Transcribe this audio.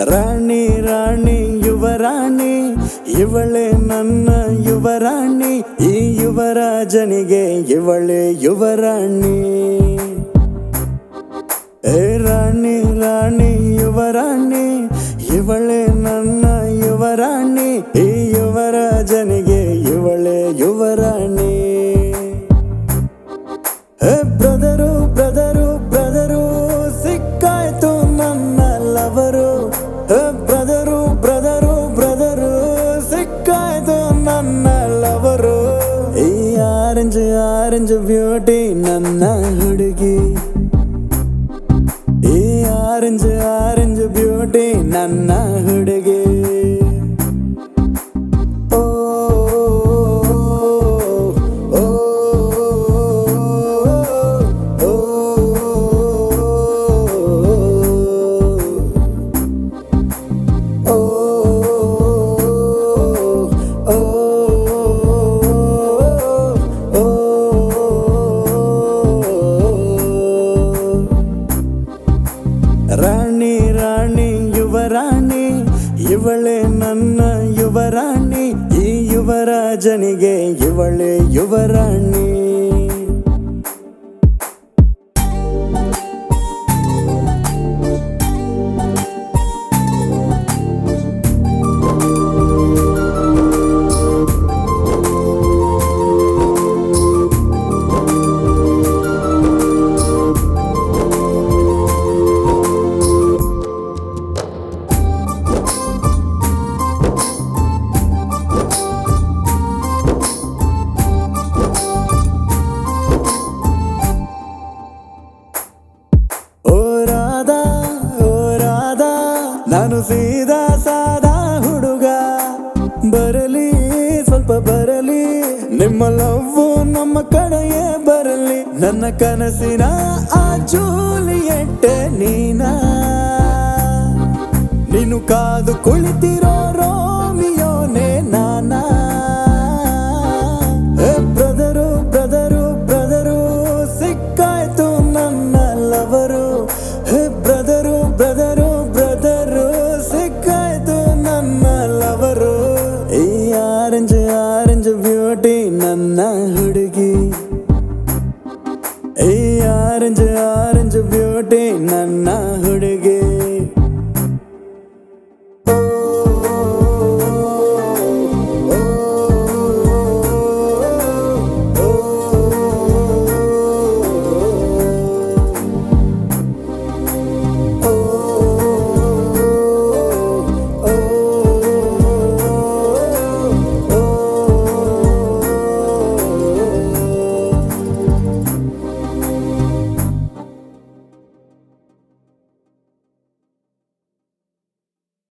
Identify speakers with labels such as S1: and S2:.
S1: ರಾಣಿ ರಾಣಿ ಯುವರಾಣಿ ಇವಳೆ ನನ್ನ ಯುವರಾಣಿ ಈ ಯುವರಾಜನಿಗೆ ಇವಳೆ ಯುವರಾಣಿ ಏ ರಾಣಿ ಆರೆಂಜ್ ಆರೆಂಜ್ ಬ್ಯೂಟಿ ನನ್ನ ಹುಡುಗಿ ಈ ಆರೆಂಜ್ ಆರೆಂಜ್ ರಾಣಿ ರಾಣಿ ಯುವರಾಣಿ ಇವಳೆ ನನ್ನ ಯುವರಾಣಿ ಈ ಯುವರಾಜನಿಗೆ ಇವಳೆ ಯುವರಾಣಿ ನಾನು ಸೀದಾ ಸಾದಾ ಹುಡುಗ. ಬರಲಿ, ಸ್ವಲ್ಪ ಬರಲಿ. ನಿಮ್ಮ ಲವ್ವು ನಮ್ಮ ಕಡೆಯೇ ಬರಲಿ. ನನ್ನ ಕನಸಿನ ಆ ಜೂಲಿಯೆಟ್ಟೆ ನೀನ. ನೀನು ಕಾದು ಕುಳಿತಿರೋ ರೋಮಿಯೋನೆ ನಾನಾ. ಆರೆಂಜ್ ಬ್ಯೂಟಿ ನನ್ನ ಹುಡುಗಿ ಈ ಆರೆಂಜ್ ಆರೆಂಜ್ ಬ್ಯೂಟಿ ನನ್ನ